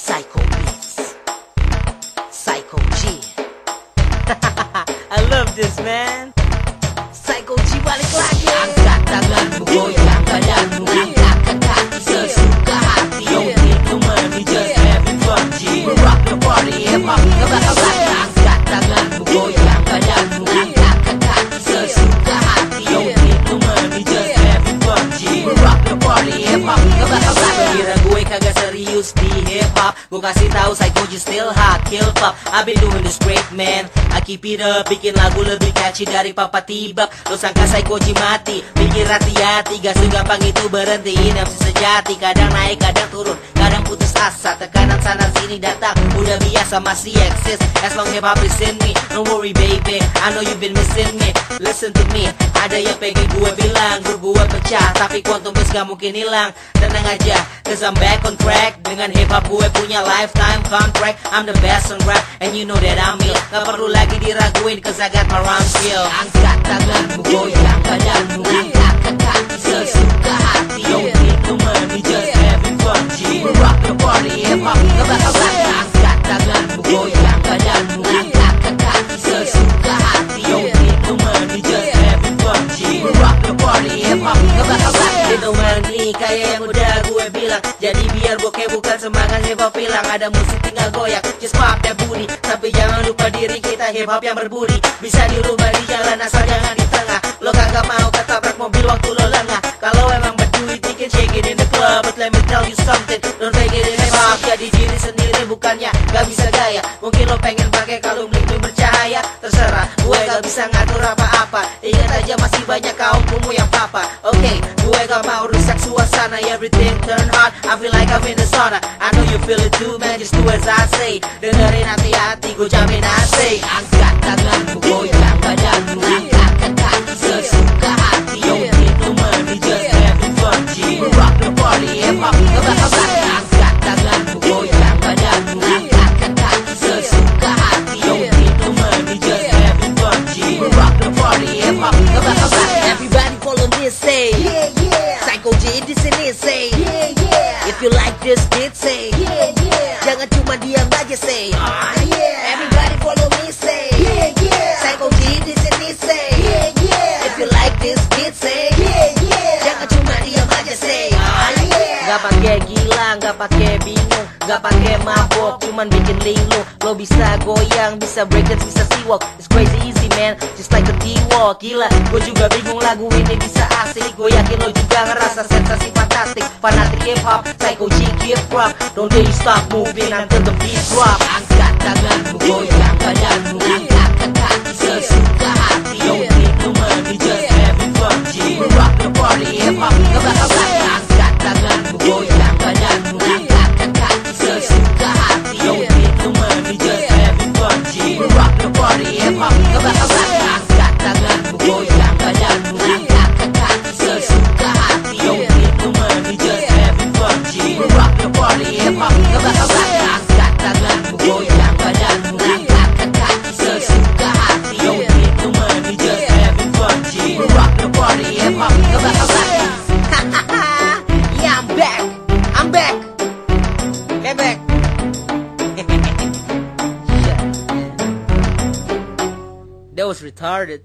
Psycho Beats. Psycho G. I love this man. Serius di hip hop. Gue kasih tahu Psycho G still hot, kill pop. I've been doing this great man. I keep it up, bikin lagu lebih catchy dari Papa Tibak. Lo sangka Psycho G mati, pikir hati-hati. Gak segampang itu berhentiin MC sejati. Kadang naik, kadang turun, kadang putus asa. Tekanan sana sini datang, udah biasa masih eksis. As long hip hop is in me, don't worry baby. I know you've been missing me. Listen to me, ada yang pengen gue bilang, grup gue pecah, tapi quantum bus gak mungkin hilang. Tenang aja, cause I'm back on track. Dengan hip hop gue punya lifetime contract. I'm the best on rap, and you know that I'm ill. Gak perlu lagi diraguin, cause I got my rhyme skill. Angkat tanganmu, goyang badanmu, angkat ke kaki gue bilang. Jadi biar bokeh bukan semangat hip hop hilang. Ada musik tinggal goyak, just pop that booty. Tapi jangan lupa diri kita hip hop yang berbudi. Bisa di rumah di jalan asal jangan di tengah. Lo kagak mau ketabrak mobil waktu lo lengah. Kalau emang berduit bikin shake it in the club. But let me tell you something, don't fake it in hip hop. Jadi diri sendiri bukannya gak bisa gaya. Mungkin lo pengen pakai kalung bling bercahaya. Terserah, gue gak bisa ngatur apa-apa. Ingat aja masih banyak kaum kumuh yang papa. Oke, gue gak mau rusak suasana. Everything turn hot, I feel like I'm in the sauna. I know you feel it too, man. Just do as I say. Dengerin hati-hati, gue jamin asik. Angkat tanganmu, goyang Psycho G di sini, say. yeah, yeah, If you like this beat, say. yeah, yeah, Jangan cuma diam aja, say. Ah, yeah. Everybody follow me, say. yeah, yeah, Psycho G di sini, say. yeah, yeah, If you like this beat, say. yeah, yeah, Jangan cuma diam aja, say. ah, yeah. Gak pakai gila, gak pakai bingung, gak pakai mabok, cuman bikin linglung. Lo bisa goyang, bisa breakdance, bisa sea-walk. It's crazy easy man, just like a D-walk. Gila, gue juga bingung lagu ini bisa asik. Gue yakin lo juga Fanatik hip hop, psycho G hip hop. Don't dare you stop moving until the beat drop. Angkat tanganmu, was retarded.